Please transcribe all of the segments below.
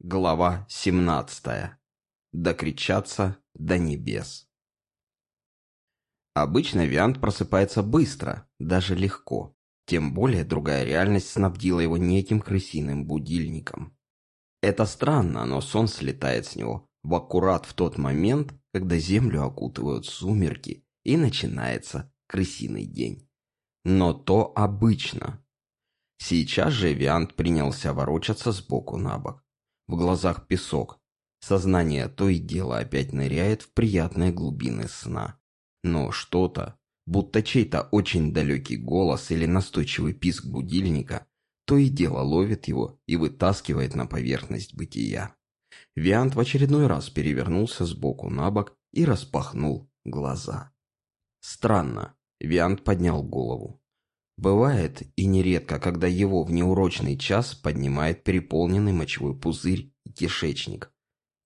Глава 17. Докричаться до небес. Обычно Виант просыпается быстро, даже легко. Тем более другая реальность снабдила его неким крысиным будильником. Это странно, но сон слетает с него в аккурат в тот момент, когда землю окутывают сумерки и начинается крысиный день. Но то обычно. Сейчас же Виант принялся ворочаться сбоку на бок. В глазах песок. Сознание то и дело опять ныряет в приятные глубины сна. Но что-то, будто чей-то очень далекий голос или настойчивый писк будильника, то и дело ловит его и вытаскивает на поверхность бытия. Виант в очередной раз перевернулся сбоку на бок и распахнул глаза. Странно. Виант поднял голову. Бывает и нередко, когда его в неурочный час поднимает переполненный мочевой пузырь и кишечник.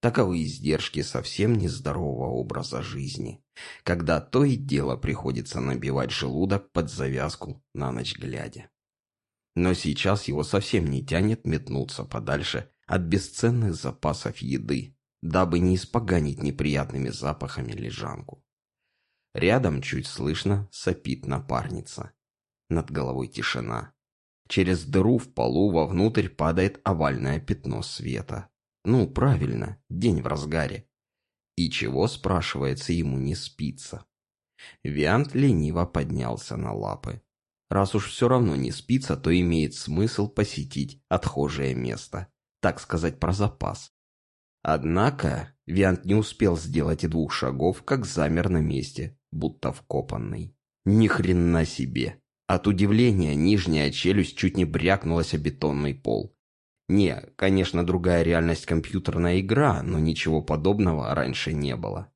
Таковы издержки совсем нездорового образа жизни, когда то и дело приходится набивать желудок под завязку на ночь глядя. Но сейчас его совсем не тянет метнуться подальше от бесценных запасов еды, дабы не испоганить неприятными запахами лежанку. Рядом чуть слышно сопит напарница. Над головой тишина. Через дыру в полу вовнутрь падает овальное пятно света. Ну, правильно, день в разгаре. И чего, спрашивается, ему не спится? Виант лениво поднялся на лапы. Раз уж все равно не спится, то имеет смысл посетить отхожее место. Так сказать, про запас. Однако Виант не успел сделать и двух шагов, как замер на месте, будто вкопанный. Ни хрена себе! От удивления нижняя челюсть чуть не брякнулась о бетонный пол. Не, конечно, другая реальность компьютерная игра, но ничего подобного раньше не было.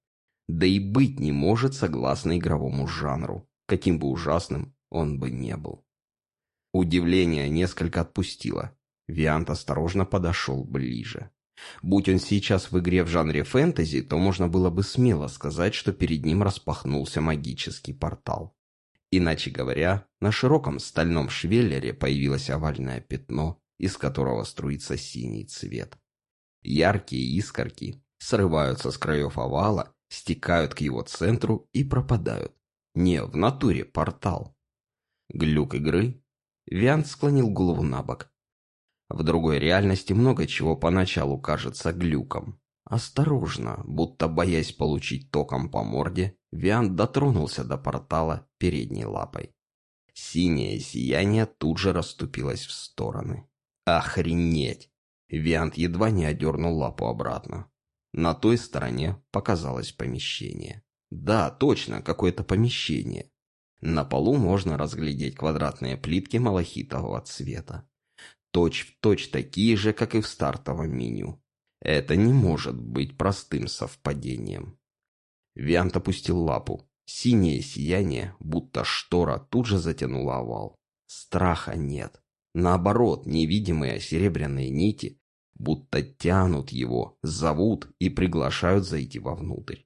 Да и быть не может согласно игровому жанру, каким бы ужасным он бы не был. Удивление несколько отпустило. Виант осторожно подошел ближе. Будь он сейчас в игре в жанре фэнтези, то можно было бы смело сказать, что перед ним распахнулся магический портал. Иначе говоря, на широком стальном швеллере появилось овальное пятно, из которого струится синий цвет. Яркие искорки срываются с краев овала, стекают к его центру и пропадают. Не, в натуре портал. Глюк игры. Виан склонил голову на бок. В другой реальности много чего поначалу кажется глюком. Осторожно, будто боясь получить током по морде, Виан дотронулся до портала передней лапой. Синее сияние тут же расступилось в стороны. Охренеть! Виант едва не одернул лапу обратно. На той стороне показалось помещение. Да, точно, какое-то помещение. На полу можно разглядеть квадратные плитки малахитового цвета. Точь в точь такие же, как и в стартовом меню. Это не может быть простым совпадением. Виант опустил лапу. Синее сияние, будто штора, тут же затянуло овал. Страха нет. Наоборот, невидимые серебряные нити будто тянут его, зовут и приглашают зайти вовнутрь.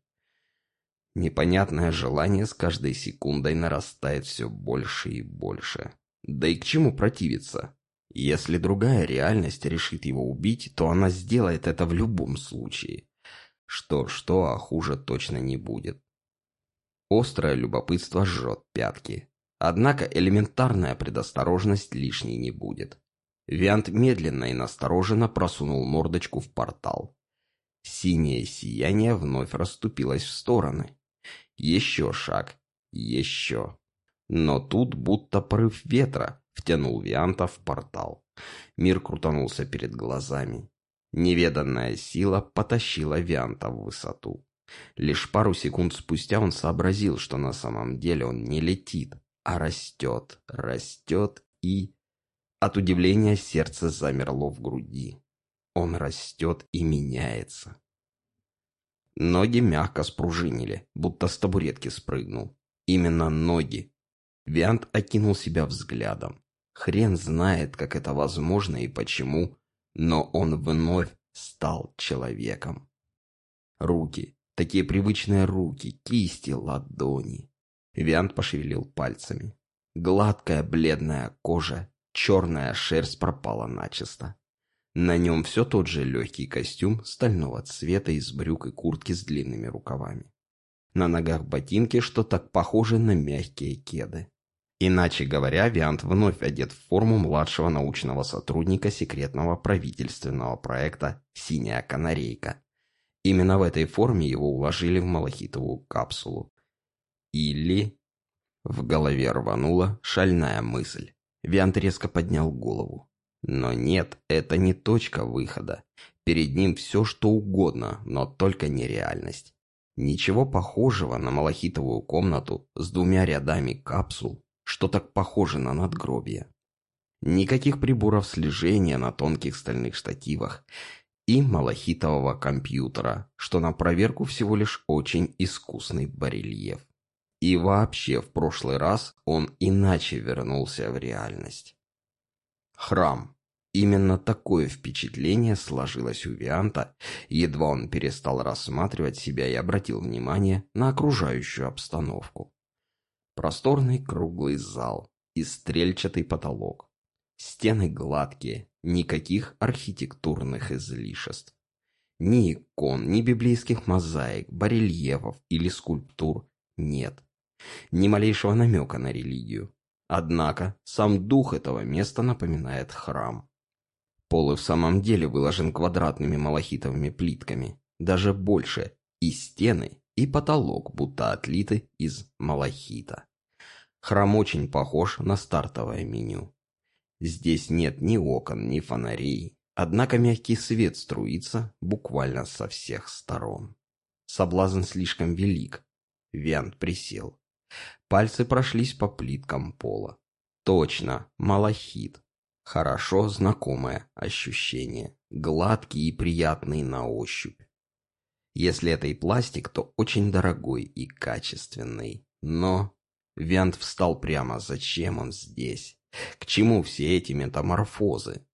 Непонятное желание с каждой секундой нарастает все больше и больше. Да и к чему противиться? Если другая реальность решит его убить, то она сделает это в любом случае. Что-что, а хуже точно не будет. Острое любопытство жжет пятки. Однако элементарная предосторожность лишней не будет. Виант медленно и настороженно просунул мордочку в портал. Синее сияние вновь расступилось в стороны. Еще шаг. Еще. Но тут будто порыв ветра втянул Вианта в портал. Мир крутанулся перед глазами. Неведанная сила потащила Вианта в высоту. Лишь пару секунд спустя он сообразил, что на самом деле он не летит, а растет, растет и... От удивления сердце замерло в груди. Он растет и меняется. Ноги мягко спружинили, будто с табуретки спрыгнул. Именно ноги. Виант окинул себя взглядом. Хрен знает, как это возможно и почему, но он вновь стал человеком. Руки, такие привычные руки, кисти, ладони. Виант пошевелил пальцами. Гладкая бледная кожа, черная шерсть пропала начисто. На нем все тот же легкий костюм стального цвета из брюк и куртки с длинными рукавами. На ногах ботинки, что так похожи на мягкие кеды. Иначе говоря, Виант вновь одет в форму младшего научного сотрудника секретного правительственного проекта «Синяя канарейка». Именно в этой форме его уложили в малахитовую капсулу. Или... В голове рванула шальная мысль. Виант резко поднял голову. Но нет, это не точка выхода. Перед ним все что угодно, но только не реальность. Ничего похожего на малахитовую комнату с двумя рядами капсул что так похоже на надгробие. Никаких приборов слежения на тонких стальных штативах и малахитового компьютера, что на проверку всего лишь очень искусный барельеф. И вообще в прошлый раз он иначе вернулся в реальность. Храм. Именно такое впечатление сложилось у Вианта, едва он перестал рассматривать себя и обратил внимание на окружающую обстановку. Просторный круглый зал и стрельчатый потолок. Стены гладкие, никаких архитектурных излишеств. Ни икон, ни библейских мозаик, барельефов или скульптур нет. Ни малейшего намека на религию. Однако сам дух этого места напоминает храм. Пол и в самом деле выложен квадратными малахитовыми плитками, даже больше, и стены, и потолок будто отлиты из малахита. Храм очень похож на стартовое меню. Здесь нет ни окон, ни фонарей, однако мягкий свет струится буквально со всех сторон. Соблазн слишком велик. Виант присел. Пальцы прошлись по плиткам пола. Точно, малахит. Хорошо знакомое ощущение. Гладкий и приятный на ощупь. Если это и пластик, то очень дорогой и качественный. Но Вент встал прямо. Зачем он здесь? К чему все эти метаморфозы?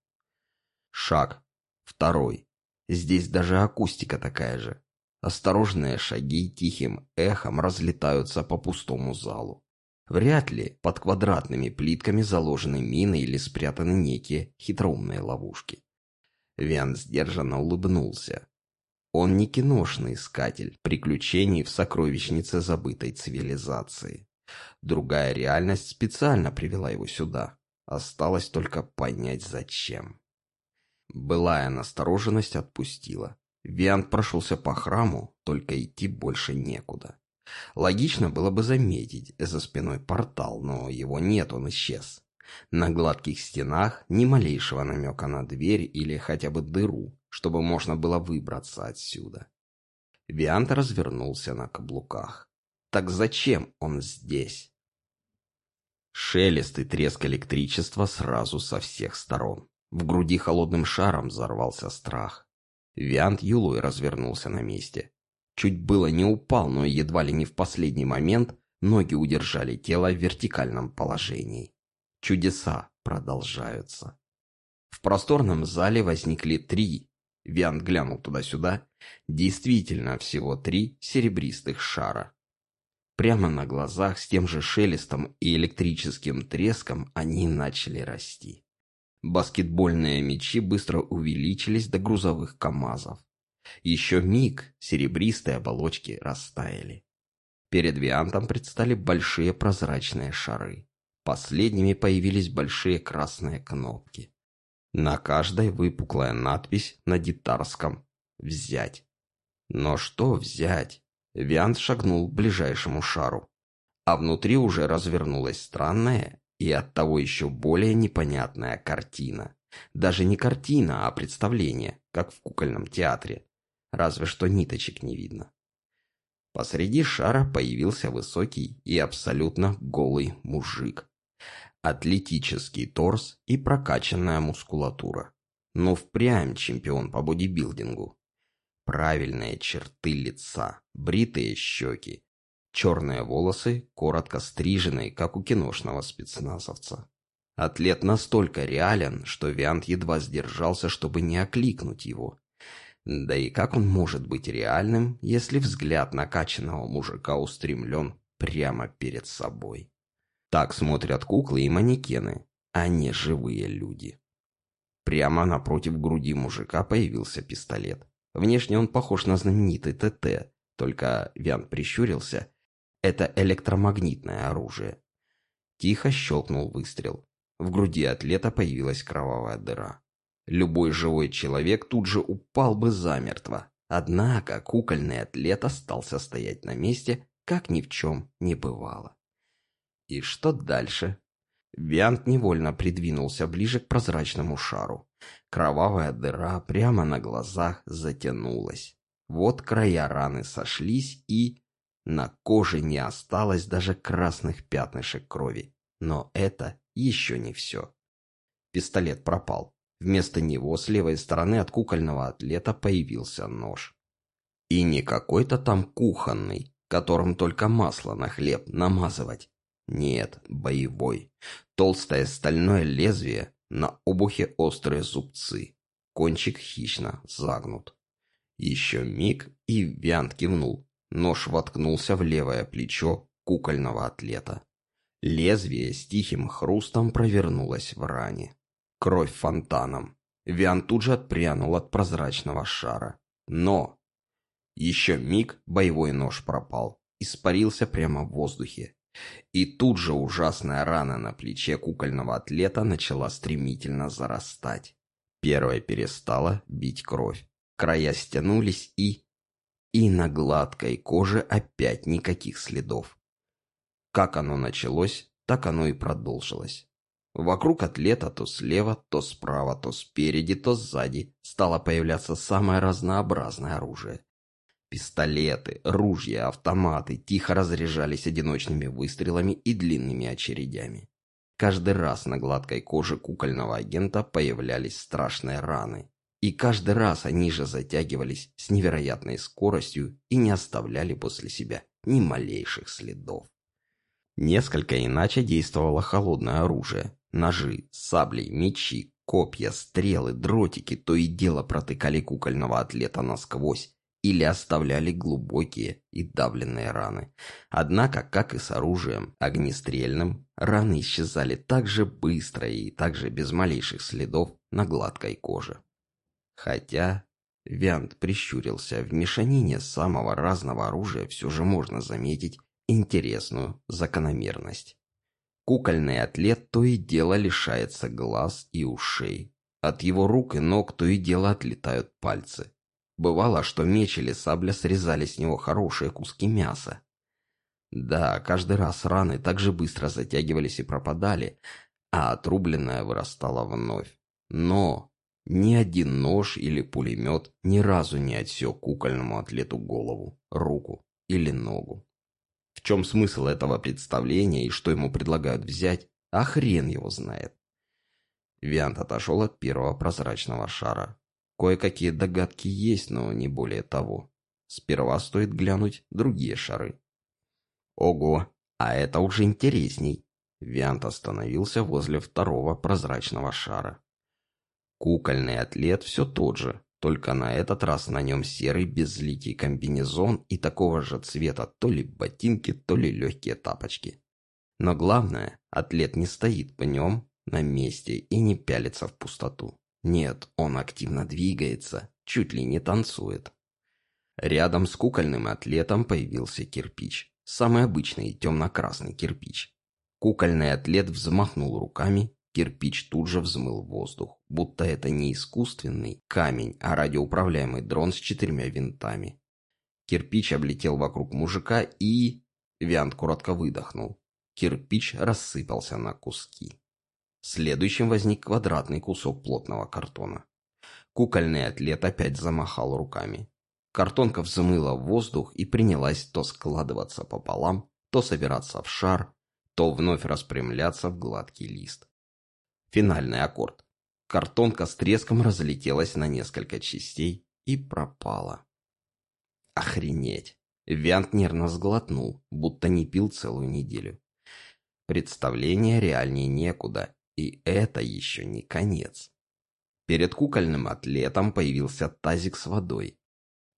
Шаг. Второй. Здесь даже акустика такая же. Осторожные шаги тихим эхом разлетаются по пустому залу. Вряд ли под квадратными плитками заложены мины или спрятаны некие хитроумные ловушки. Вен сдержанно улыбнулся. Он не киношный искатель приключений в сокровищнице забытой цивилизации. Другая реальность специально привела его сюда. Осталось только понять, зачем. Былая настороженность отпустила. Виант прошелся по храму, только идти больше некуда. Логично было бы заметить за спиной портал, но его нет, он исчез. На гладких стенах ни малейшего намека на дверь или хотя бы дыру, чтобы можно было выбраться отсюда. Виант развернулся на каблуках. Так зачем он здесь? Шелест и треск электричества сразу со всех сторон. В груди холодным шаром взорвался страх. Виант Юлой развернулся на месте. Чуть было не упал, но едва ли не в последний момент ноги удержали тело в вертикальном положении. Чудеса продолжаются. В просторном зале возникли три, Виант глянул туда-сюда, действительно всего три серебристых шара. Прямо на глазах с тем же шелестом и электрическим треском они начали расти. Баскетбольные мячи быстро увеличились до грузовых КАМАЗов. Еще миг серебристые оболочки растаяли. Перед Виантом предстали большие прозрачные шары. Последними появились большие красные кнопки. На каждой выпуклая надпись на гитарском «Взять». Но что взять? Виант шагнул к ближайшему шару. А внутри уже развернулась странная и оттого еще более непонятная картина. Даже не картина, а представление, как в кукольном театре. Разве что ниточек не видно. Посреди шара появился высокий и абсолютно голый мужик. Атлетический торс и прокачанная мускулатура. Но впрямь чемпион по бодибилдингу. Правильные черты лица, бритые щеки, черные волосы, коротко стриженные, как у киношного спецназовца. Атлет настолько реален, что Виант едва сдержался, чтобы не окликнуть его. Да и как он может быть реальным, если взгляд накачанного мужика устремлен прямо перед собой? Так смотрят куклы и манекены, а не живые люди. Прямо напротив груди мужика появился пистолет. Внешне он похож на знаменитый ТТ, только Вян прищурился. Это электромагнитное оружие. Тихо щелкнул выстрел. В груди атлета появилась кровавая дыра. Любой живой человек тут же упал бы замертво. Однако кукольный атлет остался стоять на месте, как ни в чем не бывало. И что дальше? Виант невольно придвинулся ближе к прозрачному шару. Кровавая дыра прямо на глазах затянулась. Вот края раны сошлись и... На коже не осталось даже красных пятнышек крови. Но это еще не все. Пистолет пропал. Вместо него с левой стороны от кукольного атлета появился нож. И не какой-то там кухонный, которым только масло на хлеб намазывать. Нет, боевой. Толстое стальное лезвие, на обухе острые зубцы. Кончик хищно загнут. Еще миг, и Виант кивнул. Нож воткнулся в левое плечо кукольного атлета. Лезвие с тихим хрустом провернулось в ране. Кровь фонтаном. Виан тут же отпрянул от прозрачного шара. Но! Еще миг боевой нож пропал. Испарился прямо в воздухе. И тут же ужасная рана на плече кукольного атлета начала стремительно зарастать. Первая перестала бить кровь. Края стянулись и... И на гладкой коже опять никаких следов. Как оно началось, так оно и продолжилось. Вокруг атлета то слева, то справа, то спереди, то сзади стало появляться самое разнообразное оружие. Пистолеты, ружья, автоматы тихо разряжались одиночными выстрелами и длинными очередями. Каждый раз на гладкой коже кукольного агента появлялись страшные раны. И каждый раз они же затягивались с невероятной скоростью и не оставляли после себя ни малейших следов. Несколько иначе действовало холодное оружие. Ножи, сабли, мечи, копья, стрелы, дротики то и дело протыкали кукольного атлета насквозь, или оставляли глубокие и давленные раны. Однако, как и с оружием огнестрельным, раны исчезали так же быстро и так же без малейших следов на гладкой коже. Хотя Виант прищурился, в мешанине самого разного оружия все же можно заметить интересную закономерность. Кукольный атлет то и дело лишается глаз и ушей. От его рук и ног то и дело отлетают пальцы. Бывало, что меч или сабля срезали с него хорошие куски мяса. Да, каждый раз раны так же быстро затягивались и пропадали, а отрубленное вырастало вновь. Но ни один нож или пулемет ни разу не отсек кукольному атлету голову, руку или ногу. В чем смысл этого представления и что ему предлагают взять, а хрен его знает. Виант отошел от первого прозрачного шара. Кое-какие догадки есть, но не более того. Сперва стоит глянуть другие шары. Ого, а это уже интересней. Виант остановился возле второго прозрачного шара. Кукольный атлет все тот же, только на этот раз на нем серый безликий комбинезон и такого же цвета то ли ботинки, то ли легкие тапочки. Но главное, атлет не стоит по нем на месте и не пялится в пустоту. Нет, он активно двигается, чуть ли не танцует. Рядом с кукольным атлетом появился кирпич. Самый обычный темно-красный кирпич. Кукольный атлет взмахнул руками, кирпич тут же взмыл воздух, будто это не искусственный камень, а радиоуправляемый дрон с четырьмя винтами. Кирпич облетел вокруг мужика и... Виант коротко выдохнул. Кирпич рассыпался на куски. Следующим возник квадратный кусок плотного картона. Кукольный атлет опять замахал руками. Картонка взмыла в воздух и принялась то складываться пополам, то собираться в шар, то вновь распрямляться в гладкий лист. Финальный аккорд. Картонка с треском разлетелась на несколько частей и пропала. Охренеть! Вянт нервно сглотнул, будто не пил целую неделю. Представление реальнее некуда, и это еще не конец. Перед кукольным атлетом появился тазик с водой.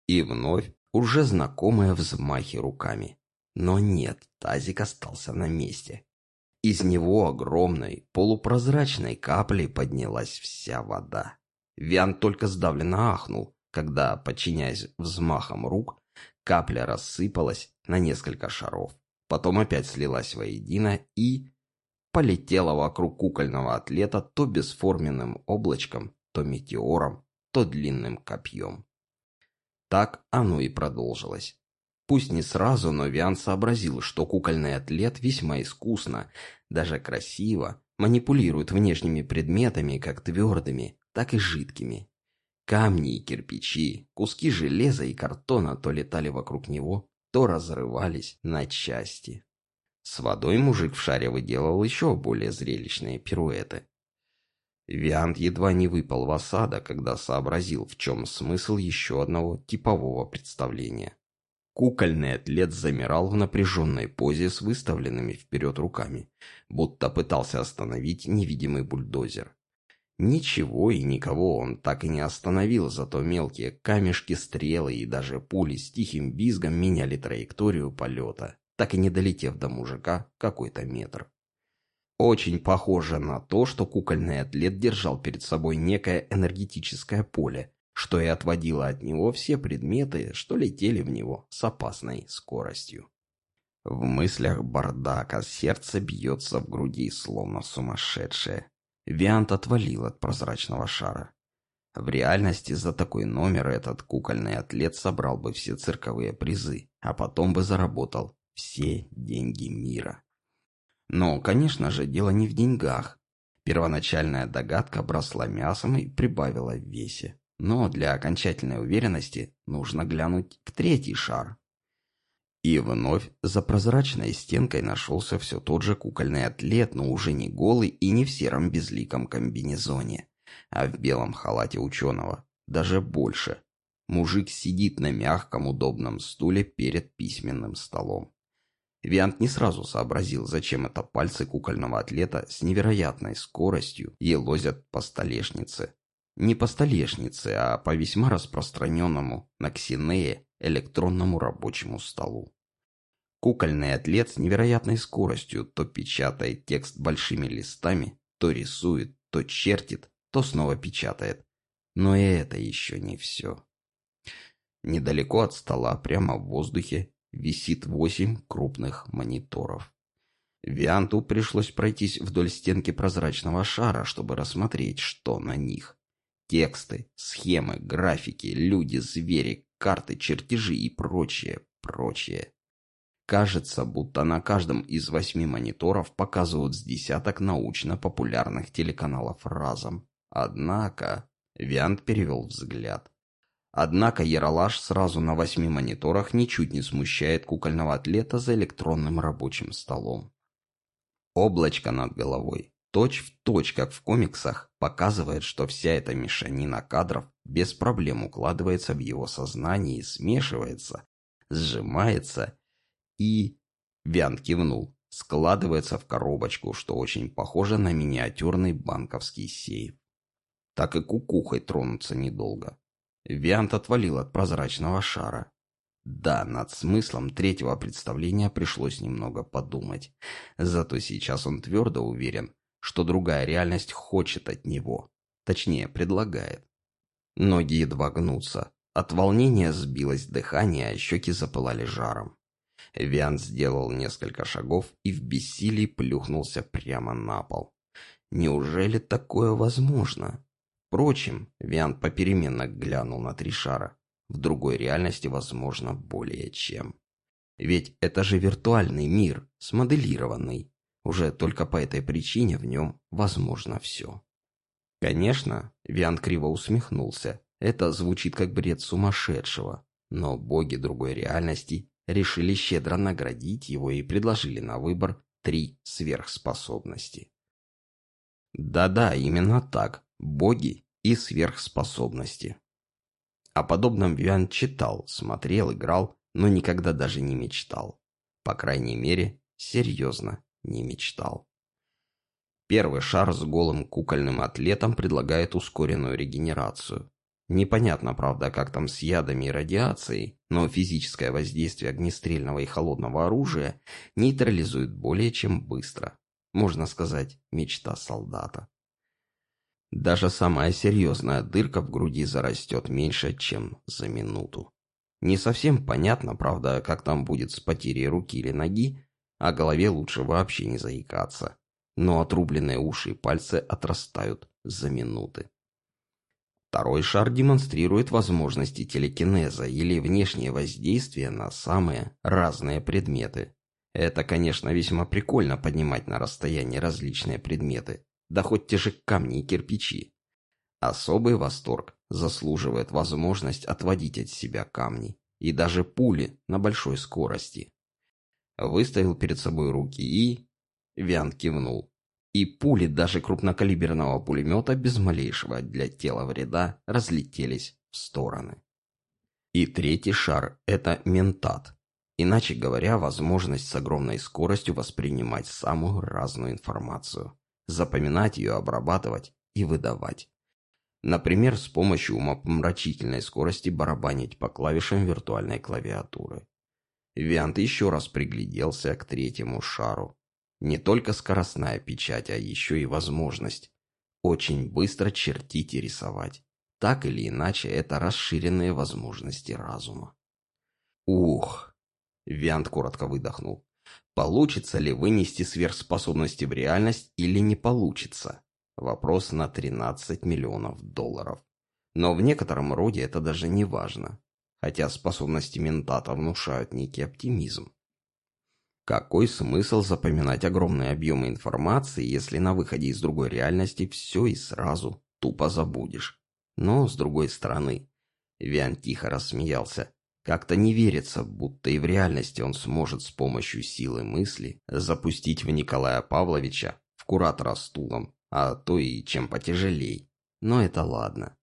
И вновь уже знакомые взмахи руками. Но нет, тазик остался на месте. Из него огромной, полупрозрачной каплей поднялась вся вода. Виан только сдавленно ахнул, когда, подчиняясь взмахам рук, капля рассыпалась на несколько шаров. Потом опять слилась воедино и полетела вокруг кукольного атлета то бесформенным облачком, то метеором, то длинным копьем. Так оно и продолжилось. Пусть не сразу, но Виан сообразил, что кукольный атлет весьма искусно, даже красиво, манипулирует внешними предметами, как твердыми, так и жидкими. Камни и кирпичи, куски железа и картона то летали вокруг него, то разрывались на части. С водой мужик в шаре выделал еще более зрелищные пируэты. Виант едва не выпал в осадок, когда сообразил, в чем смысл еще одного типового представления. Кукольный атлет замирал в напряженной позе с выставленными вперед руками, будто пытался остановить невидимый бульдозер. Ничего и никого он так и не остановил, зато мелкие камешки, стрелы и даже пули с тихим визгом меняли траекторию полета, так и не долетев до мужика какой-то метр. Очень похоже на то, что кукольный атлет держал перед собой некое энергетическое поле, что и отводило от него все предметы, что летели в него с опасной скоростью. В мыслях бардака сердце бьется в груди, словно сумасшедшее. Виант отвалил от прозрачного шара. В реальности за такой номер этот кукольный атлет собрал бы все цирковые призы, а потом бы заработал все деньги мира. Но, конечно же, дело не в деньгах. Первоначальная догадка бросла мясом и прибавила в весе. Но для окончательной уверенности нужно глянуть в третий шар. И вновь за прозрачной стенкой нашелся все тот же кукольный атлет, но уже не голый и не в сером безликом комбинезоне, а в белом халате ученого, даже больше. Мужик сидит на мягком удобном стуле перед письменным столом. Виант не сразу сообразил, зачем это пальцы кукольного атлета с невероятной скоростью елозят по столешнице. Не по столешнице, а по весьма распространенному на Ксинее электронному рабочему столу. Кукольный атлет с невероятной скоростью то печатает текст большими листами, то рисует, то чертит, то снова печатает. Но и это еще не все. Недалеко от стола, прямо в воздухе, висит восемь крупных мониторов. Вианту пришлось пройтись вдоль стенки прозрачного шара, чтобы рассмотреть, что на них. Тексты, схемы, графики, люди, звери, карты, чертежи и прочее, прочее. Кажется, будто на каждом из восьми мониторов показывают с десяток научно-популярных телеканалов разом. Однако... Виант перевел взгляд. Однако Яралаш сразу на восьми мониторах ничуть не смущает кукольного атлета за электронным рабочим столом. Облачко над головой, точь в точь, как в комиксах, показывает, что вся эта мешанина кадров без проблем укладывается в его сознание и смешивается, сжимается и... Вян кивнул. Складывается в коробочку, что очень похоже на миниатюрный банковский сейф. Так и кукухой тронуться недолго. Виант отвалил от прозрачного шара. Да, над смыслом третьего представления пришлось немного подумать. Зато сейчас он твердо уверен, что другая реальность хочет от него. Точнее, предлагает. Ноги едва гнутся. От волнения сбилось дыхание, а щеки запылали жаром. Виан сделал несколько шагов и в бессилии плюхнулся прямо на пол. Неужели такое возможно? Впрочем, Виан попеременно глянул на три шара. В другой реальности возможно более чем. Ведь это же виртуальный мир, смоделированный. Уже только по этой причине в нем возможно все. Конечно, Виан криво усмехнулся. Это звучит как бред сумасшедшего. Но боги другой реальности решили щедро наградить его и предложили на выбор три сверхспособности. Да-да, именно так. Боги и сверхспособности. О подобном Виан читал, смотрел, играл, но никогда даже не мечтал. По крайней мере, серьезно не мечтал. Первый шар с голым кукольным атлетом предлагает ускоренную регенерацию. Непонятно, правда, как там с ядами и радиацией, но физическое воздействие огнестрельного и холодного оружия нейтрализует более чем быстро. можно сказать, мечта солдата. Даже самая серьезная дырка в груди зарастет меньше, чем за минуту. Не совсем понятно, правда, как там будет с потерей руки или ноги, а голове лучше вообще не заикаться. Но отрубленные уши и пальцы отрастают за минуты. Второй шар демонстрирует возможности телекинеза или внешнее воздействие на самые разные предметы. Это, конечно, весьма прикольно поднимать на расстоянии различные предметы, да хоть те же камни и кирпичи. Особый восторг заслуживает возможность отводить от себя камни и даже пули на большой скорости. Выставил перед собой руки и... Вян кивнул. И пули даже крупнокалиберного пулемета без малейшего для тела вреда разлетелись в стороны. И третий шар – это ментат. Иначе говоря, возможность с огромной скоростью воспринимать самую разную информацию, запоминать ее, обрабатывать и выдавать. Например, с помощью умопомрачительной скорости барабанить по клавишам виртуальной клавиатуры. Виант еще раз пригляделся к третьему шару. Не только скоростная печать, а еще и возможность очень быстро чертить и рисовать. Так или иначе, это расширенные возможности разума. Ух! Виант коротко выдохнул. Получится ли вынести сверхспособности в реальность или не получится? Вопрос на 13 миллионов долларов. Но в некотором роде это даже не важно хотя способности ментата внушают некий оптимизм. Какой смысл запоминать огромные объемы информации, если на выходе из другой реальности все и сразу тупо забудешь? Но, с другой стороны, Виан тихо рассмеялся. Как-то не верится, будто и в реальности он сможет с помощью силы мысли запустить в Николая Павловича в куратора стулом, а то и чем потяжелей. Но это ладно.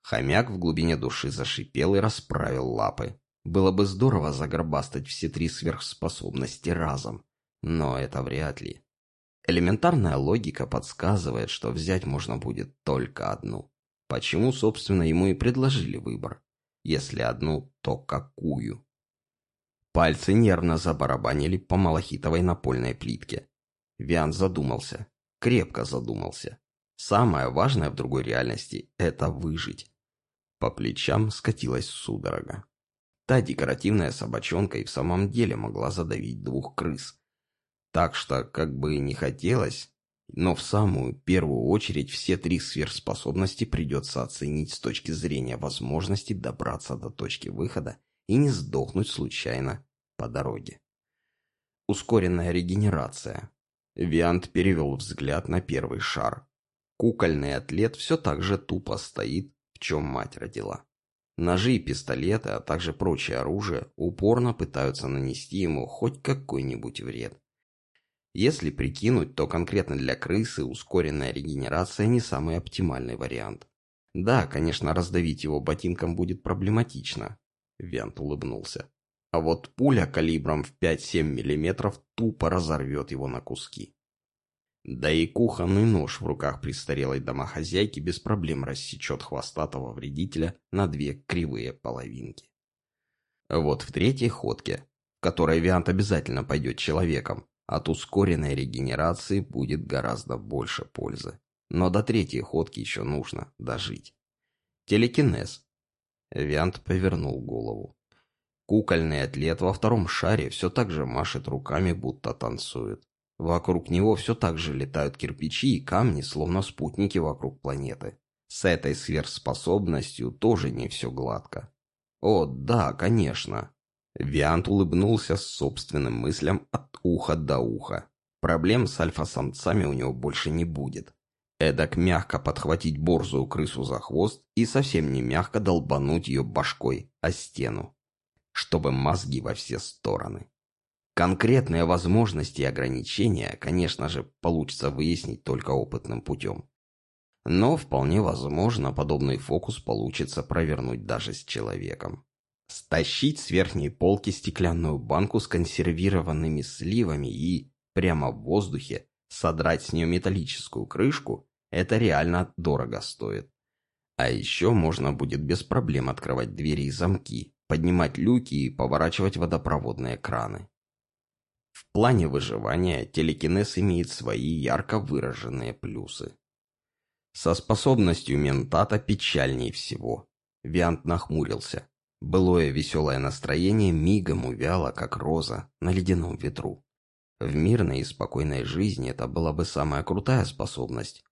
Хомяк в глубине души зашипел и расправил лапы. Было бы здорово загробастать все три сверхспособности разом, но это вряд ли. Элементарная логика подсказывает, что взять можно будет только одну. Почему, собственно, ему и предложили выбор? Если одну, то какую? Пальцы нервно забарабанили по малахитовой напольной плитке. Виан задумался. Крепко задумался. Самое важное в другой реальности – это выжить. По плечам скатилась судорога. Та декоративная собачонка и в самом деле могла задавить двух крыс. Так что, как бы и не хотелось, но в самую первую очередь все три сверхспособности придется оценить с точки зрения возможности добраться до точки выхода и не сдохнуть случайно по дороге. Ускоренная регенерация. Виант перевел взгляд на первый шар. Кукольный атлет все так же тупо стоит, в чем мать родила. Ножи и пистолеты, а также прочее оружие упорно пытаются нанести ему хоть какой-нибудь вред. Если прикинуть, то конкретно для крысы ускоренная регенерация не самый оптимальный вариант. Да, конечно, раздавить его ботинком будет проблематично. Вент улыбнулся. А вот пуля калибром в 5-7 мм тупо разорвет его на куски. Да и кухонный нож в руках престарелой домохозяйки без проблем рассечет хвостатого вредителя на две кривые половинки. Вот в третьей ходке, в которой Виант обязательно пойдет человеком, от ускоренной регенерации будет гораздо больше пользы. Но до третьей ходки еще нужно дожить. Телекинез. Виант повернул голову. Кукольный атлет во втором шаре все так же машет руками, будто танцует. Вокруг него все так же летают кирпичи и камни, словно спутники вокруг планеты. С этой сверхспособностью тоже не все гладко. О, да, конечно. Виант улыбнулся собственным мыслям от уха до уха. Проблем с альфа-самцами у него больше не будет. Эдак мягко подхватить борзую крысу за хвост и совсем не мягко долбануть ее башкой о стену, чтобы мозги во все стороны. Конкретные возможности и ограничения, конечно же, получится выяснить только опытным путем. Но вполне возможно, подобный фокус получится провернуть даже с человеком. Стащить с верхней полки стеклянную банку с консервированными сливами и, прямо в воздухе, содрать с нее металлическую крышку – это реально дорого стоит. А еще можно будет без проблем открывать двери и замки, поднимать люки и поворачивать водопроводные краны. В плане выживания телекинез имеет свои ярко выраженные плюсы. Со способностью ментата печальней всего. Виант нахмурился. Былое веселое настроение мигом увяло, как роза на ледяном ветру. В мирной и спокойной жизни это была бы самая крутая способность.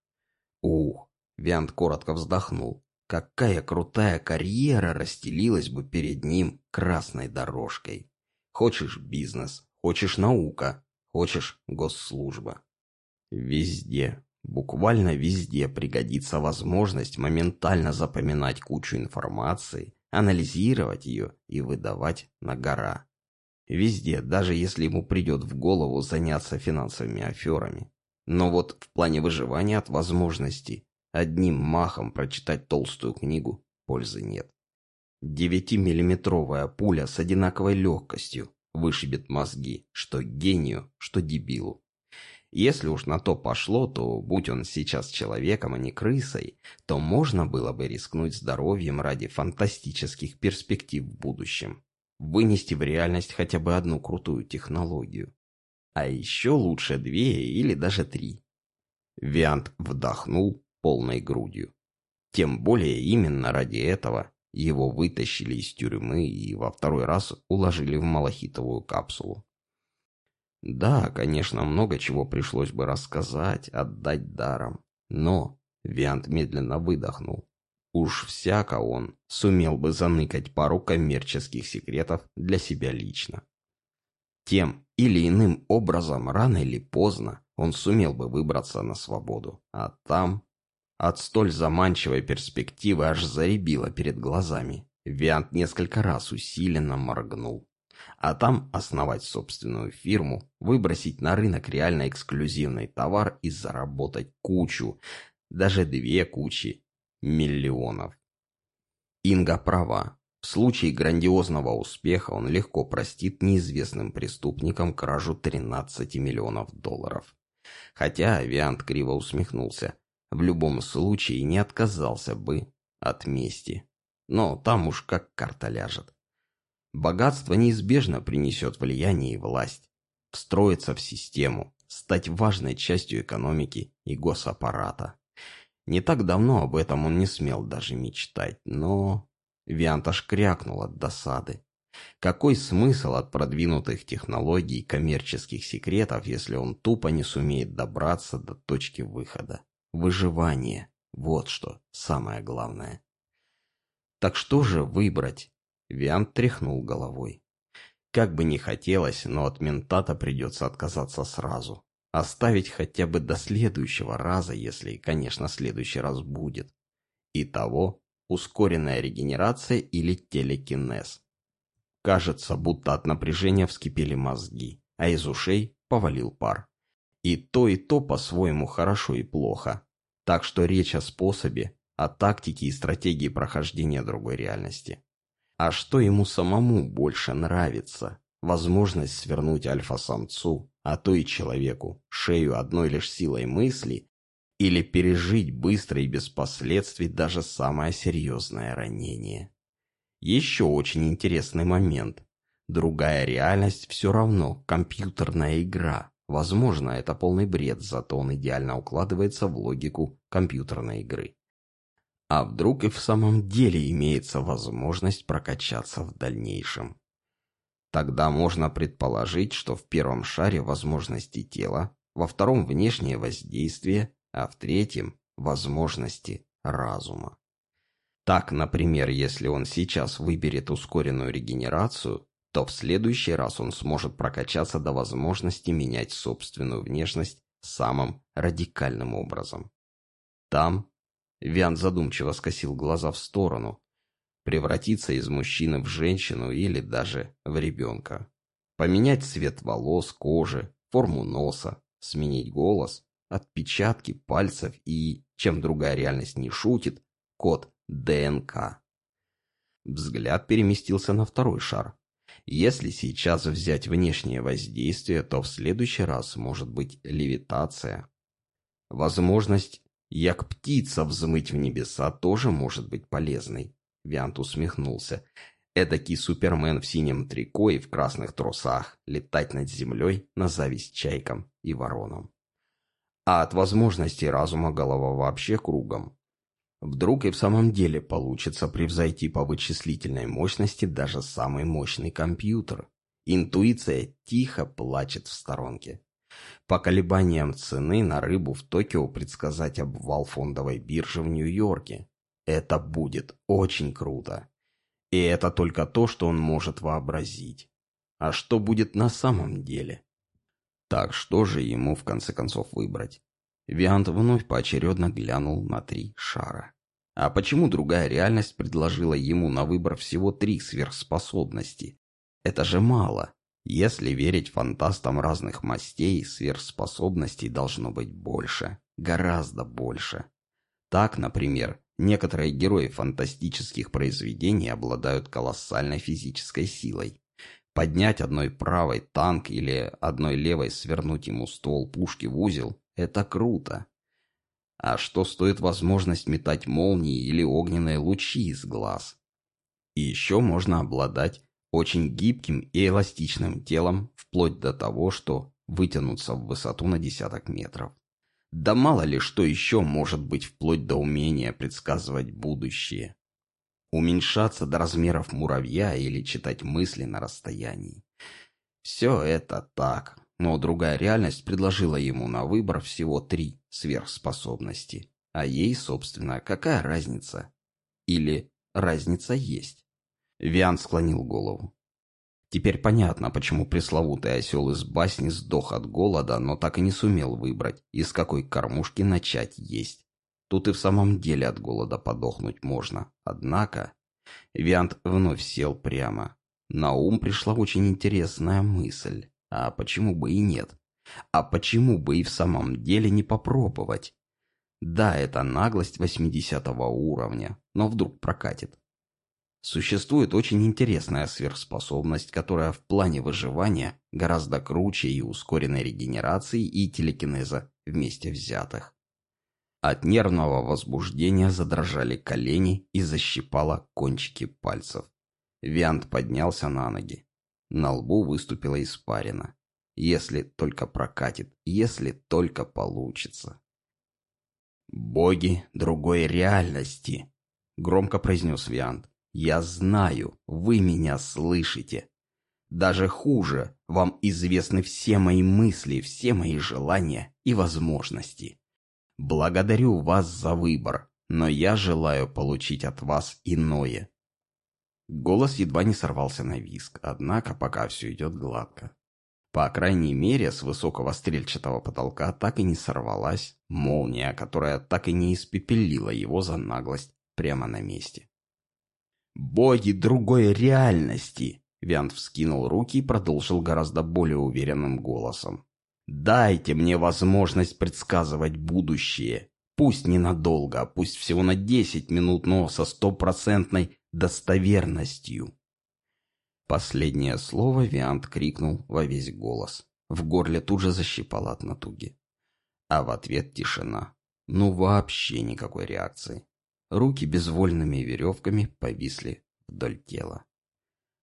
Ух, Виант коротко вздохнул. Какая крутая карьера расстелилась бы перед ним красной дорожкой. Хочешь бизнес, хочешь наука, хочешь госслужба. Везде, буквально везде пригодится возможность моментально запоминать кучу информации, анализировать ее и выдавать на гора. Везде, даже если ему придет в голову заняться финансовыми аферами. Но вот в плане выживания от возможностей одним махом прочитать толстую книгу пользы нет. Девятимиллиметровая пуля с одинаковой легкостью вышибет мозги, что гению, что дебилу. Если уж на то пошло, то, будь он сейчас человеком, а не крысой, то можно было бы рискнуть здоровьем ради фантастических перспектив в будущем. Вынести в реальность хотя бы одну крутую технологию. А еще лучше две или даже три. Виант вдохнул полной грудью. Тем более именно ради этого его вытащили из тюрьмы и во второй раз уложили в малахитовую капсулу. Да, конечно, много чего пришлось бы рассказать, отдать даром. Но Виант медленно выдохнул. Уж всяко он сумел бы заныкать пару коммерческих секретов для себя лично. Тем или иным образом, рано или поздно, он сумел бы выбраться на свободу. А там от столь заманчивой перспективы аж заребило перед глазами. Виант несколько раз усиленно моргнул. А там основать собственную фирму, выбросить на рынок реально эксклюзивный товар и заработать кучу, даже две кучи, миллионов. Инга права. В случае грандиозного успеха он легко простит неизвестным преступникам кражу 13 миллионов долларов. Хотя Виант криво усмехнулся в любом случае не отказался бы от мести. Но там уж как карта ляжет. Богатство неизбежно принесет влияние и власть, встроиться в систему, стать важной частью экономики и госаппарата. Не так давно об этом он не смел даже мечтать, но... Вианташ крякнул от досады. Какой смысл от продвинутых технологий и коммерческих секретов, если он тупо не сумеет добраться до точки выхода? Выживание. Вот что самое главное. Так что же выбрать? Виант тряхнул головой. Как бы ни хотелось, но от ментата придется отказаться сразу. Оставить хотя бы до следующего раза, если, конечно, следующий раз будет. Итого, ускоренная регенерация или телекинез. Кажется, будто от напряжения вскипели мозги, а из ушей повалил пар. И то, и то по-своему хорошо и плохо. Так что речь о способе, о тактике и стратегии прохождения другой реальности. А что ему самому больше нравится? Возможность свернуть альфа-самцу, а то и человеку, шею одной лишь силой мысли, или пережить быстро и без последствий даже самое серьезное ранение. Еще очень интересный момент. Другая реальность все равно компьютерная игра, Возможно, это полный бред, зато он идеально укладывается в логику компьютерной игры. А вдруг и в самом деле имеется возможность прокачаться в дальнейшем? Тогда можно предположить, что в первом шаре возможности тела, во втором внешнее воздействие, а в третьем возможности разума. Так, например, если он сейчас выберет ускоренную регенерацию, то в следующий раз он сможет прокачаться до возможности менять собственную внешность самым радикальным образом. Там Виан задумчиво скосил глаза в сторону, превратиться из мужчины в женщину или даже в ребенка. Поменять цвет волос, кожи, форму носа, сменить голос, отпечатки пальцев и, чем другая реальность не шутит, код ДНК. Взгляд переместился на второй шар, если сейчас взять внешнее воздействие, то в следующий раз может быть левитация. Возможность як птица взмыть в небеса тоже может быть полезной. Виант усмехнулся. Эдакий супермен в синем трико и в красных трусах, летать над землей на зависть чайкам и воронам. А от возможностей разума голова вообще кругом. Вдруг и в самом деле получится превзойти по вычислительной мощности даже самый мощный компьютер. Интуиция тихо плачет в сторонке. По колебаниям цены на рыбу в Токио предсказать обвал фондовой биржи в Нью-Йорке. Это будет очень круто. И это только то, что он может вообразить. А что будет на самом деле? Так что же ему в конце концов выбрать? Виант вновь поочередно глянул на три шара. А почему другая реальность предложила ему на выбор всего три сверхспособности? Это же мало. Если верить фантастам разных мастей, сверхспособностей должно быть больше. Гораздо больше. Так, например, некоторые герои фантастических произведений обладают колоссальной физической силой. Поднять одной правой танк или одной левой свернуть ему ствол пушки в узел – это круто. А что стоит возможность метать молнии или огненные лучи из глаз? И еще можно обладать очень гибким и эластичным телом, вплоть до того, что вытянуться в высоту на десяток метров. Да мало ли что еще может быть вплоть до умения предсказывать будущее. Уменьшаться до размеров муравья или читать мысли на расстоянии. Все это так, но другая реальность предложила ему на выбор всего три сверхспособности. А ей, собственно, какая разница? Или разница есть? Виан склонил голову. Теперь понятно, почему пресловутый осел из басни сдох от голода, но так и не сумел выбрать, из какой кормушки начать есть. Тут и в самом деле от голода подохнуть можно. Однако... Виант вновь сел прямо. На ум пришла очень интересная мысль. А почему бы и нет? А почему бы и в самом деле не попробовать? Да, это наглость 80 уровня, но вдруг прокатит. Существует очень интересная сверхспособность, которая в плане выживания гораздо круче и ускоренной регенерации и телекинеза вместе взятых. От нервного возбуждения задрожали колени и защипало кончики пальцев. Виант поднялся на ноги. На лбу выступила испарина. Если только прокатит, если только получится. «Боги другой реальности», — громко произнес Виант. Я знаю, вы меня слышите. Даже хуже, вам известны все мои мысли, все мои желания и возможности. Благодарю вас за выбор, но я желаю получить от вас иное. Голос едва не сорвался на виск, однако пока все идет гладко. По крайней мере, с высокого стрельчатого потолка так и не сорвалась молния, которая так и не испепелила его за наглость прямо на месте. «Боги другой реальности!» Виант вскинул руки и продолжил гораздо более уверенным голосом. «Дайте мне возможность предсказывать будущее. Пусть ненадолго, а пусть всего на десять минут, но со стопроцентной достоверностью». Последнее слово Виант крикнул во весь голос. В горле тут же защипало от натуги. А в ответ тишина. Ну вообще никакой реакции. Руки безвольными веревками повисли вдоль тела.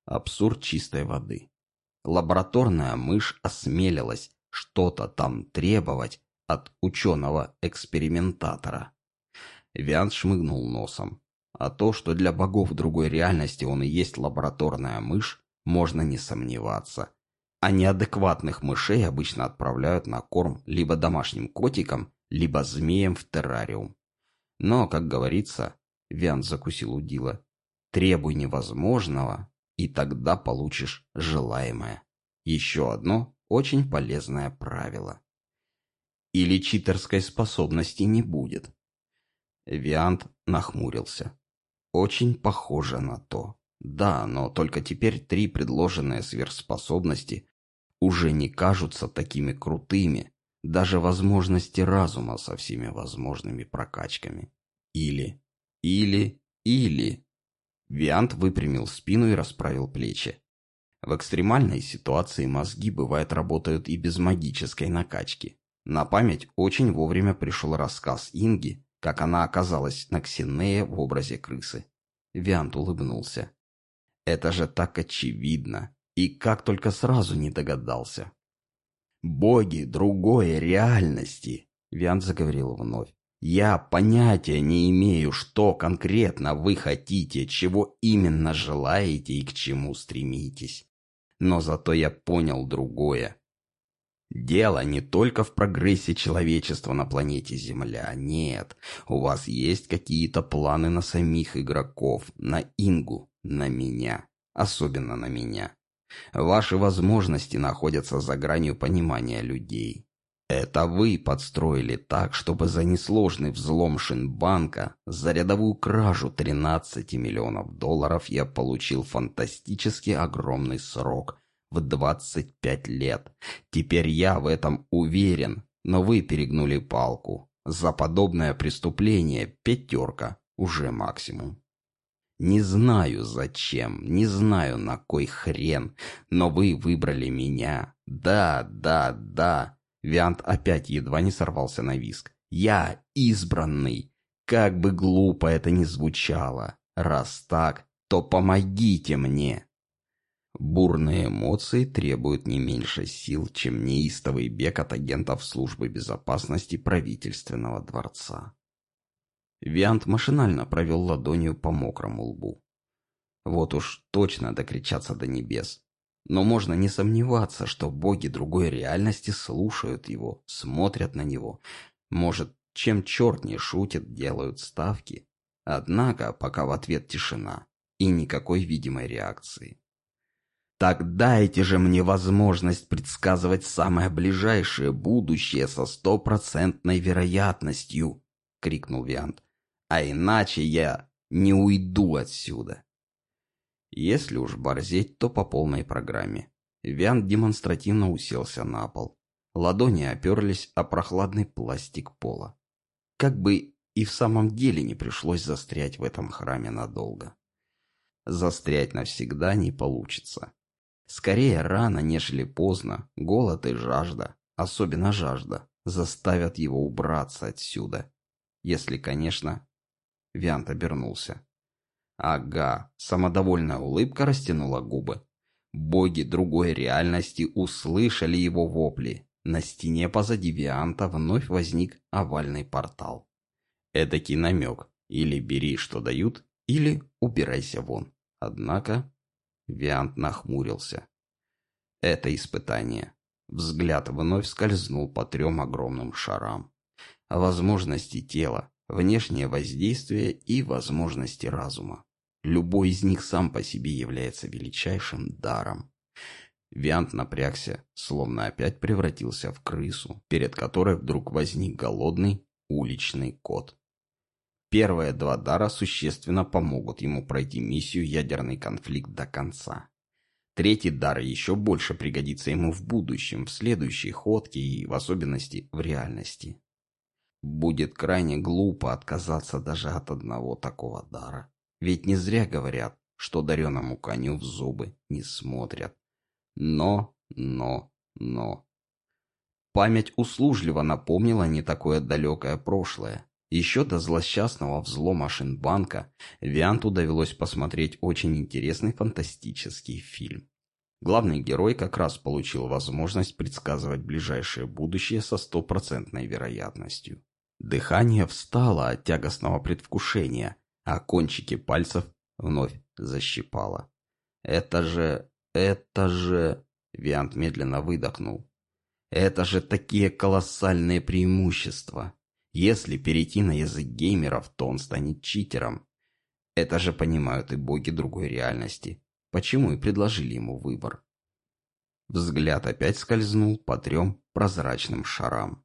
Абсурд чистой воды. Лабораторная мышь осмелилась что-то там требовать от ученого-экспериментатора. Виан шмыгнул носом. А то, что для богов другой реальности он и есть лабораторная мышь, можно не сомневаться. А неадекватных мышей обычно отправляют на корм либо домашним котикам, либо змеям в террариум. Но, как говорится, Виан закусил удила, требуй невозможного, и тогда получишь желаемое. Еще одно очень полезное правило. Или читерской способности не будет. Виант нахмурился. Очень похоже на то. Да, но только теперь три предложенные сверхспособности уже не кажутся такими крутыми, даже возможности разума со всеми возможными прокачками. Или, или, или. Виант выпрямил спину и расправил плечи. В экстремальной ситуации мозги, бывает, работают и без магической накачки. На память очень вовремя пришел рассказ Инги, как она оказалась на Ксенее в образе крысы. Виант улыбнулся. Это же так очевидно. И как только сразу не догадался. «Боги другой реальности», — Виант заговорил вновь. «Я понятия не имею, что конкретно вы хотите, чего именно желаете и к чему стремитесь. Но зато я понял другое. Дело не только в прогрессе человечества на планете Земля. Нет, у вас есть какие-то планы на самих игроков, на Ингу, на меня, особенно на меня. Ваши возможности находятся за гранью понимания людей. Это вы подстроили так, чтобы за несложный взлом Шинбанка, за рядовую кражу 13 миллионов долларов я получил фантастически огромный срок в 25 лет. Теперь я в этом уверен, но вы перегнули палку. За подобное преступление пятерка уже максимум. Не знаю зачем, не знаю на кой хрен, но вы выбрали меня. Да, да, да. Виант опять едва не сорвался на виск. Я избранный. Как бы глупо это ни звучало. Раз так, то помогите мне. Бурные эмоции требуют не меньше сил, чем неистовый бег от агентов службы безопасности правительственного дворца. Виант машинально провел ладонью по мокрому лбу. Вот уж точно докричаться до небес. Но можно не сомневаться, что боги другой реальности слушают его, смотрят на него. Может, чем черт не шутит, делают ставки. Однако, пока в ответ тишина и никакой видимой реакции. Так дайте же мне возможность предсказывать самое ближайшее будущее со стопроцентной вероятностью, крикнул Виант. А иначе я не уйду отсюда. Если уж борзеть, то по полной программе. Виант демонстративно уселся на пол. Ладони оперлись о прохладный пластик пола. Как бы и в самом деле не пришлось застрять в этом храме надолго. Застрять навсегда не получится. Скорее рано, нежели поздно, голод и жажда, особенно жажда, заставят его убраться отсюда. Если, конечно... Виант обернулся. Ага, самодовольная улыбка растянула губы. Боги другой реальности услышали его вопли. На стене позади Вианта вновь возник овальный портал. Эдакий намек. Или бери, что дают, или убирайся вон. Однако Виант нахмурился. Это испытание. Взгляд вновь скользнул по трем огромным шарам. Возможности тела, внешнее воздействие и возможности разума. Любой из них сам по себе является величайшим даром. Виант напрягся, словно опять превратился в крысу, перед которой вдруг возник голодный уличный кот. Первые два дара существенно помогут ему пройти миссию «Ядерный конфликт» до конца. Третий дар еще больше пригодится ему в будущем, в следующей ходке и, в особенности, в реальности. Будет крайне глупо отказаться даже от одного такого дара. Ведь не зря говорят, что дареному коню в зубы не смотрят. Но, но, но... Память услужливо напомнила не такое далекое прошлое. Еще до злосчастного взлома Шинбанка Вианту довелось посмотреть очень интересный фантастический фильм. Главный герой как раз получил возможность предсказывать ближайшее будущее со стопроцентной вероятностью. Дыхание встало от тягостного предвкушения, а кончики пальцев вновь защипало. «Это же... это же...» Виант медленно выдохнул. «Это же такие колоссальные преимущества!» Если перейти на язык геймеров, то он станет читером. Это же понимают и боги другой реальности. Почему и предложили ему выбор. Взгляд опять скользнул по трем прозрачным шарам.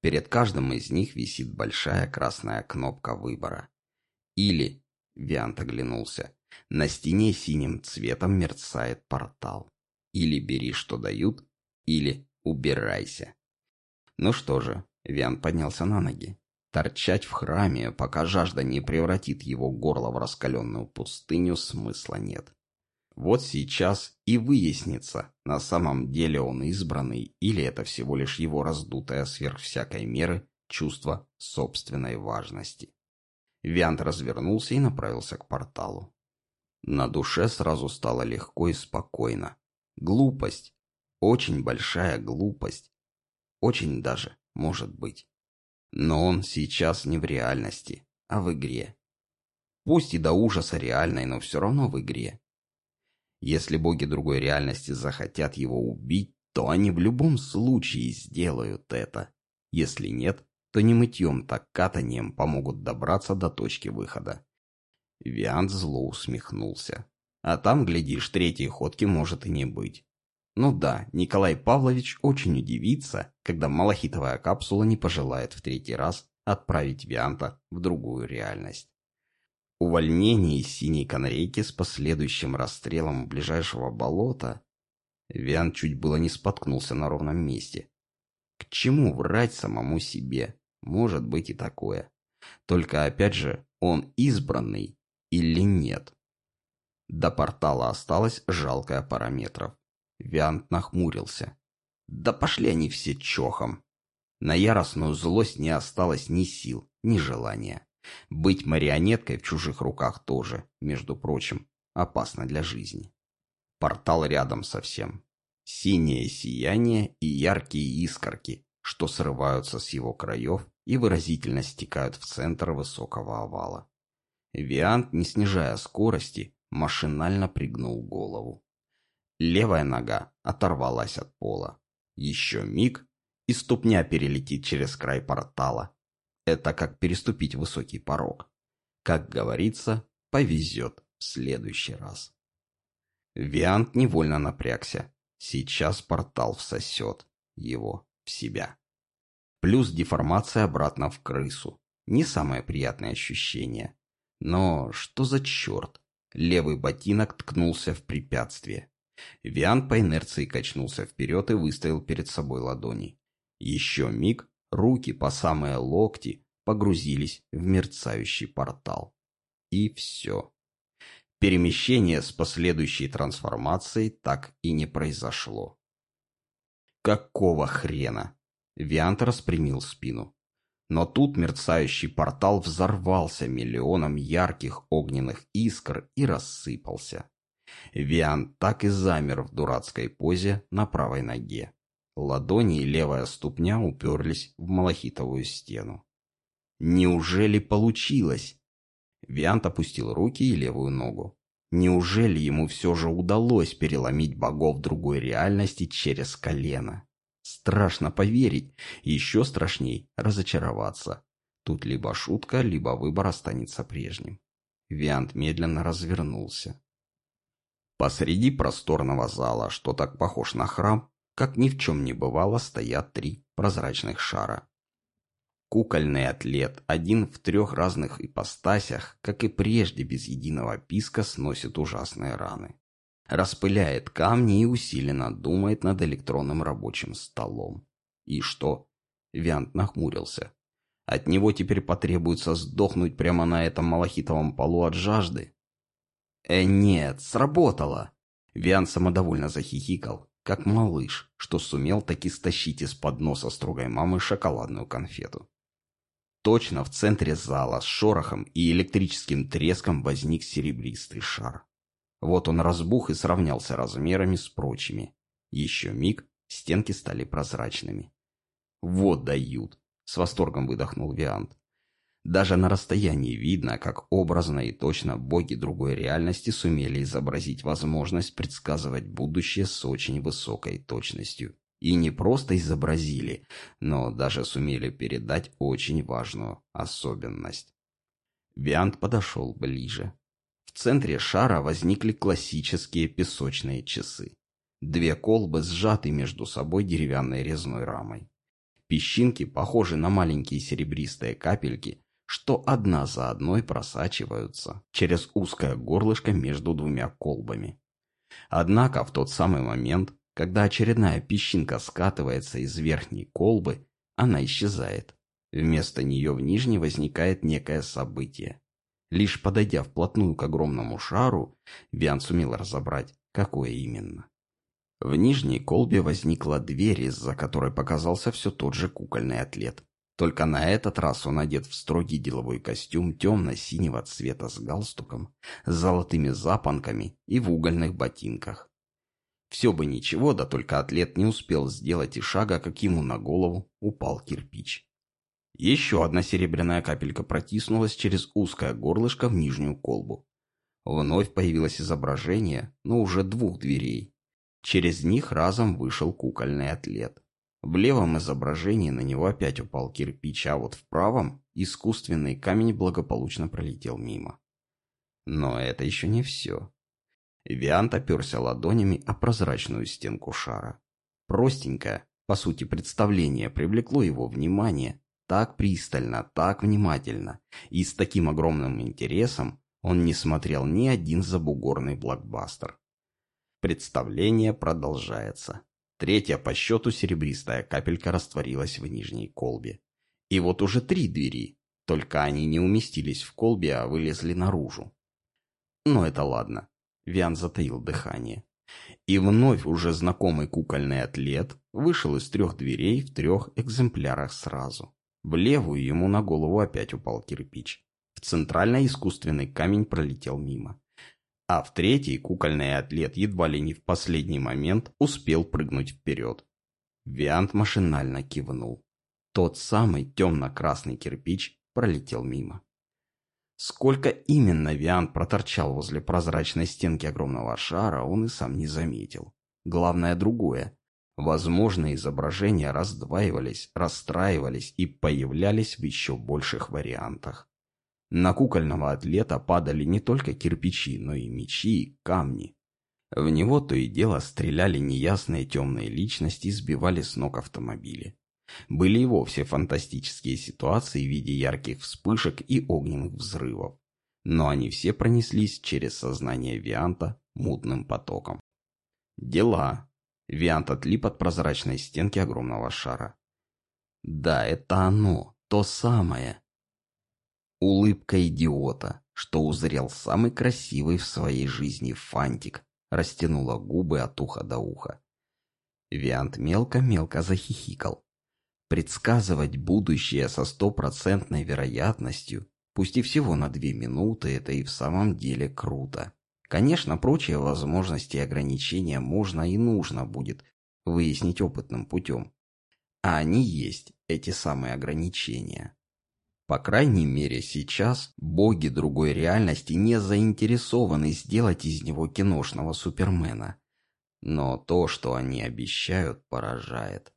Перед каждым из них висит большая красная кнопка выбора. Или, Виант оглянулся, на стене синим цветом мерцает портал. Или бери, что дают, или убирайся. Ну что же, Виан поднялся на ноги. Торчать в храме, пока жажда не превратит его горло в раскаленную пустыню, смысла нет. Вот сейчас и выяснится, на самом деле он избранный, или это всего лишь его раздутое сверх всякой меры чувство собственной важности. Виант развернулся и направился к порталу. На душе сразу стало легко и спокойно. Глупость. Очень большая глупость. Очень даже, может быть. Но он сейчас не в реальности, а в игре. Пусть и до ужаса реальной, но все равно в игре. Если боги другой реальности захотят его убить, то они в любом случае сделают это. Если нет, то не мытьем, так катанием помогут добраться до точки выхода. Виант зло усмехнулся. А там, глядишь, третьей ходки может и не быть. Ну да, Николай Павлович очень удивится, когда малахитовая капсула не пожелает в третий раз отправить Вианта в другую реальность. Увольнение из синей канарейки с последующим расстрелом ближайшего болота Виан чуть было не споткнулся на ровном месте. К чему врать самому себе? Может быть и такое. Только опять же, он избранный или нет? До портала осталось жалкая пара метров. Виант нахмурился. Да пошли они все чохом. На яростную злость не осталось ни сил, ни желания. Быть марионеткой в чужих руках тоже, между прочим, опасно для жизни. Портал рядом совсем. Синее сияние и яркие искорки, что срываются с его краев и выразительно стекают в центр высокого овала. Виант, не снижая скорости, машинально пригнул голову. Левая нога оторвалась от пола. Еще миг, и ступня перелетит через край портала. Это как переступить высокий порог. Как говорится, повезет в следующий раз. Виант невольно напрягся. Сейчас портал всосет его в себя. Плюс деформация обратно в крысу. Не самое приятное ощущение. Но что за черт? Левый ботинок ткнулся в препятствие. Виан по инерции качнулся вперед и выставил перед собой ладони. Еще миг, руки по самые локти погрузились в мерцающий портал. И все. Перемещение с последующей трансформацией так и не произошло. Какого хрена? Виант распрямил спину. Но тут мерцающий портал взорвался миллионом ярких огненных искр и рассыпался. Виан так и замер в дурацкой позе на правой ноге. Ладони и левая ступня уперлись в малахитовую стену. Неужели получилось? Виант опустил руки и левую ногу. Неужели ему все же удалось переломить богов другой реальности через колено? Страшно поверить, еще страшней разочароваться. Тут либо шутка, либо выбор останется прежним. Виант медленно развернулся. Посреди просторного зала, что так похож на храм, как ни в чем не бывало, стоят три прозрачных шара. Кукольный атлет, один в трех разных ипостасях, как и прежде без единого писка, сносит ужасные раны. Распыляет камни и усиленно думает над электронным рабочим столом. И что? Виант нахмурился. От него теперь потребуется сдохнуть прямо на этом малахитовом полу от жажды? Э, нет, сработало. Виан самодовольно захихикал, как малыш, что сумел таки стащить из-под носа строгой мамы шоколадную конфету. Точно в центре зала с шорохом и электрическим треском возник серебристый шар. Вот он разбух и сравнялся размерами с прочими. Еще миг, стенки стали прозрачными. «Вот дают!» — с восторгом выдохнул Виант. Даже на расстоянии видно, как образно и точно боги другой реальности сумели изобразить возможность предсказывать будущее с очень высокой точностью. И не просто изобразили, но даже сумели передать очень важную особенность. Виант подошел ближе. В центре шара возникли классические песочные часы. Две колбы сжаты между собой деревянной резной рамой. Песчинки похожи на маленькие серебристые капельки, что одна за одной просачиваются через узкое горлышко между двумя колбами. Однако в тот самый момент, когда очередная песчинка скатывается из верхней колбы, она исчезает. Вместо нее в нижней возникает некое событие. Лишь подойдя вплотную к огромному шару, Виан сумел разобрать, какое именно. В нижней колбе возникла дверь, из-за которой показался все тот же кукольный атлет. Только на этот раз он одет в строгий деловой костюм темно-синего цвета с галстуком, с золотыми запонками и в угольных ботинках. Все бы ничего, да только атлет не успел сделать и шага, как ему на голову упал кирпич. Еще одна серебряная капелька протиснулась через узкое горлышко в нижнюю колбу. Вновь появилось изображение, но уже двух дверей. Через них разом вышел кукольный атлет. В левом изображении на него опять упал кирпич, а вот в правом искусственный камень благополучно пролетел мимо. Но это еще не все. Виант оперся ладонями о прозрачную стенку шара. Простенькое, по сути, представление привлекло его внимание так пристально, так внимательно и с таким огромным интересом он не смотрел ни один забугорный блокбастер. Представление продолжается. Третья по счету серебристая капелька растворилась в нижней колбе. И вот уже три двери, только они не уместились в колбе, а вылезли наружу. Но это ладно. Виан затаил дыхание. И вновь уже знакомый кукольный атлет вышел из трех дверей в трех экземплярах сразу. В левую ему на голову опять упал кирпич. В центральный искусственный камень пролетел мимо а в третий кукольный атлет едва ли не в последний момент успел прыгнуть вперед. Виант машинально кивнул. Тот самый темно-красный кирпич пролетел мимо. Сколько именно Виант проторчал возле прозрачной стенки огромного шара, он и сам не заметил. Главное другое. Возможные изображения раздваивались, расстраивались и появлялись в еще больших вариантах. На кукольного атлета падали не только кирпичи, но и мечи камни. В него то и дело стреляли неясные темные личности и сбивали с ног автомобили. Были и вовсе фантастические ситуации в виде ярких вспышек и огненных взрывов. Но они все пронеслись через сознание Вианта мутным потоком. Дела. Виант отлип от прозрачной стенки огромного шара. Да, это оно, то самое. Улыбка идиота, что узрел самый красивый в своей жизни фантик, растянула губы от уха до уха. Виант мелко-мелко захихикал. Предсказывать будущее со стопроцентной вероятностью, пусть и всего на две минуты, это и в самом деле круто. Конечно, прочие возможности и ограничения можно и нужно будет выяснить опытным путем. А они есть, эти самые ограничения. По крайней мере, сейчас боги другой реальности не заинтересованы сделать из него киношного супермена. Но то, что они обещают, поражает.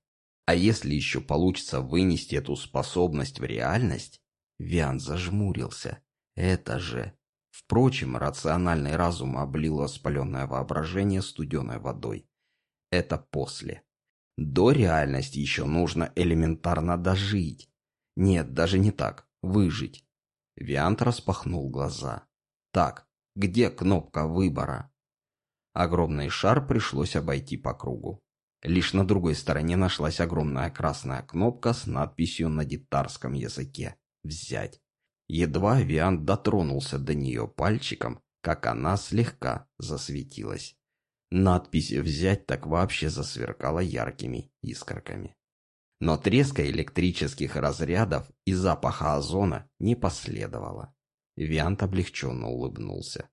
А если еще получится вынести эту способность в реальность? Виан зажмурился. Это же... Впрочем, рациональный разум облил воспаленное воображение студеной водой. Это после. До реальности еще нужно элементарно дожить. Нет, даже не так. Выжить. Виант распахнул глаза. Так, где кнопка выбора? Огромный шар пришлось обойти по кругу. Лишь на другой стороне нашлась огромная красная кнопка с надписью на дитарском языке «Взять». Едва Виант дотронулся до нее пальчиком, как она слегка засветилась. Надпись «Взять» так вообще засверкала яркими искорками но треска электрических разрядов и запаха озона не последовало. Виант облегченно улыбнулся.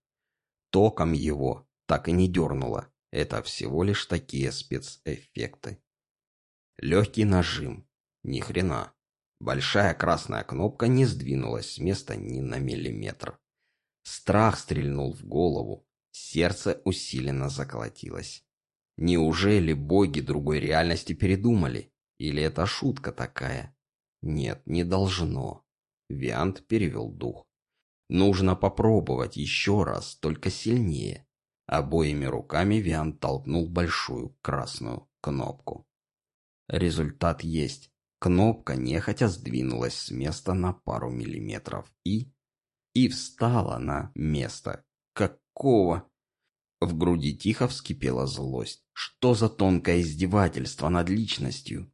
Током его так и не дернуло. Это всего лишь такие спецэффекты. Легкий нажим. Ни хрена. Большая красная кнопка не сдвинулась с места ни на миллиметр. Страх стрельнул в голову. Сердце усиленно заколотилось. Неужели боги другой реальности передумали? Или это шутка такая? Нет, не должно. Виант перевел дух. Нужно попробовать еще раз, только сильнее. Обоими руками Виант толкнул большую красную кнопку. Результат есть. Кнопка нехотя сдвинулась с места на пару миллиметров и... И встала на место. Какого? В груди тихо вскипела злость. Что за тонкое издевательство над личностью?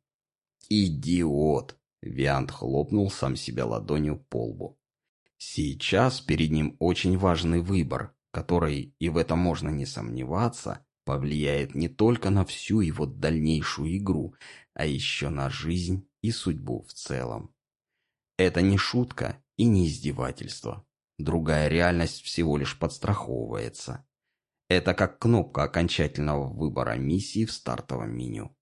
«Идиот!» — Виант хлопнул сам себя ладонью по лбу. «Сейчас перед ним очень важный выбор, который, и в этом можно не сомневаться, повлияет не только на всю его дальнейшую игру, а еще на жизнь и судьбу в целом. Это не шутка и не издевательство. Другая реальность всего лишь подстраховывается. Это как кнопка окончательного выбора миссии в стартовом меню.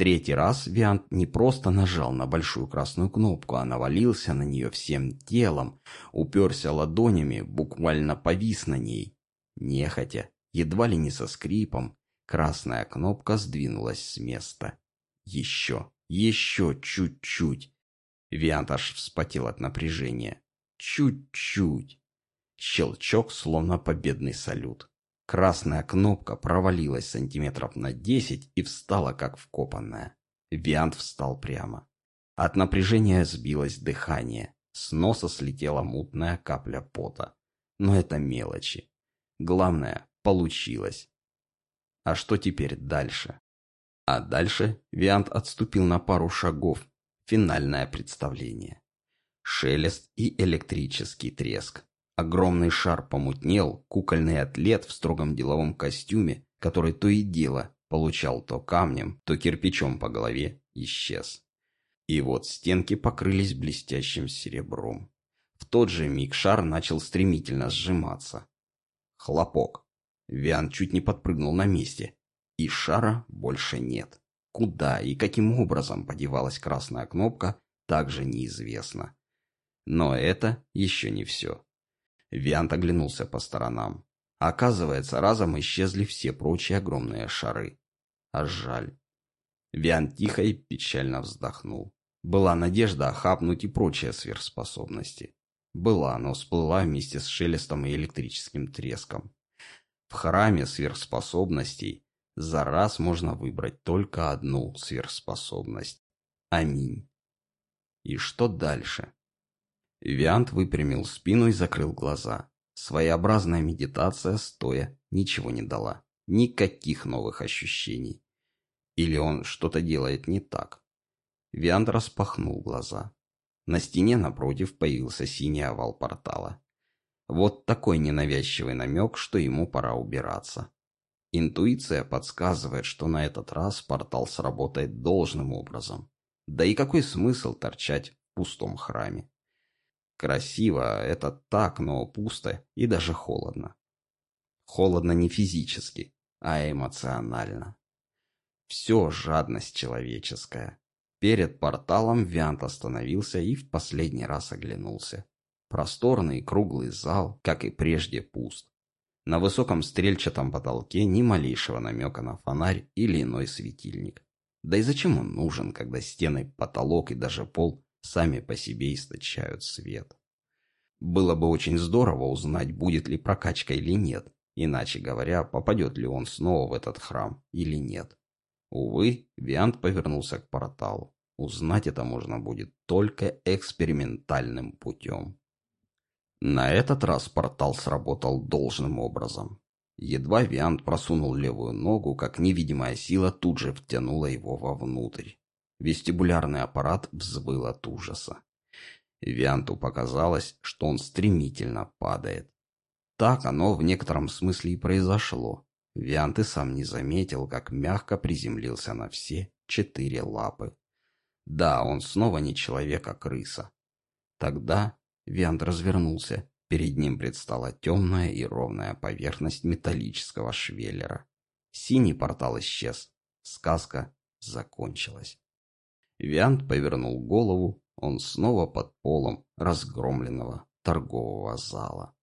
Третий раз Виант не просто нажал на большую красную кнопку, а навалился на нее всем телом, уперся ладонями, буквально повис на ней. Нехотя, едва ли не со скрипом, красная кнопка сдвинулась с места. Еще, еще чуть-чуть. Виант аж вспотел от напряжения. Чуть-чуть. Щелчок, словно победный салют. Красная кнопка провалилась сантиметров на десять и встала как вкопанная. Виант встал прямо. От напряжения сбилось дыхание. С носа слетела мутная капля пота. Но это мелочи. Главное, получилось. А что теперь дальше? А дальше Виант отступил на пару шагов. Финальное представление. Шелест и электрический треск. Огромный шар помутнел, кукольный атлет в строгом деловом костюме, который то и дело получал то камнем, то кирпичом по голове, исчез. И вот стенки покрылись блестящим серебром. В тот же миг шар начал стремительно сжиматься. Хлопок. Виан чуть не подпрыгнул на месте. И шара больше нет. Куда и каким образом подевалась красная кнопка, также неизвестно. Но это еще не все. Виант оглянулся по сторонам. Оказывается, разом исчезли все прочие огромные шары. А жаль. Виант тихо и печально вздохнул. Была надежда охапнуть и прочие сверхспособности. Была, но всплыла вместе с шелестом и электрическим треском. В храме сверхспособностей за раз можно выбрать только одну сверхспособность. Аминь. И что дальше? Виант выпрямил спину и закрыл глаза. Своеобразная медитация стоя ничего не дала. Никаких новых ощущений. Или он что-то делает не так. Виант распахнул глаза. На стене напротив появился синий овал портала. Вот такой ненавязчивый намек, что ему пора убираться. Интуиция подсказывает, что на этот раз портал сработает должным образом. Да и какой смысл торчать в пустом храме? Красиво, это так, но пусто и даже холодно. Холодно не физически, а эмоционально. Все жадность человеческая. Перед порталом Виант остановился и в последний раз оглянулся. Просторный круглый зал, как и прежде, пуст. На высоком стрельчатом потолке ни малейшего намека на фонарь или иной светильник. Да и зачем он нужен, когда стены, потолок и даже пол сами по себе источают свет. Было бы очень здорово узнать, будет ли прокачка или нет, иначе говоря, попадет ли он снова в этот храм или нет. Увы, Виант повернулся к порталу. Узнать это можно будет только экспериментальным путем. На этот раз портал сработал должным образом. Едва Виант просунул левую ногу, как невидимая сила тут же втянула его вовнутрь. Вестибулярный аппарат взвыл от ужаса. Вианту показалось, что он стремительно падает. Так оно в некотором смысле и произошло. Виант и сам не заметил, как мягко приземлился на все четыре лапы. Да, он снова не человек, а крыса. Тогда Виант развернулся. Перед ним предстала темная и ровная поверхность металлического швеллера. Синий портал исчез. Сказка закончилась. Виант повернул голову, он снова под полом разгромленного торгового зала.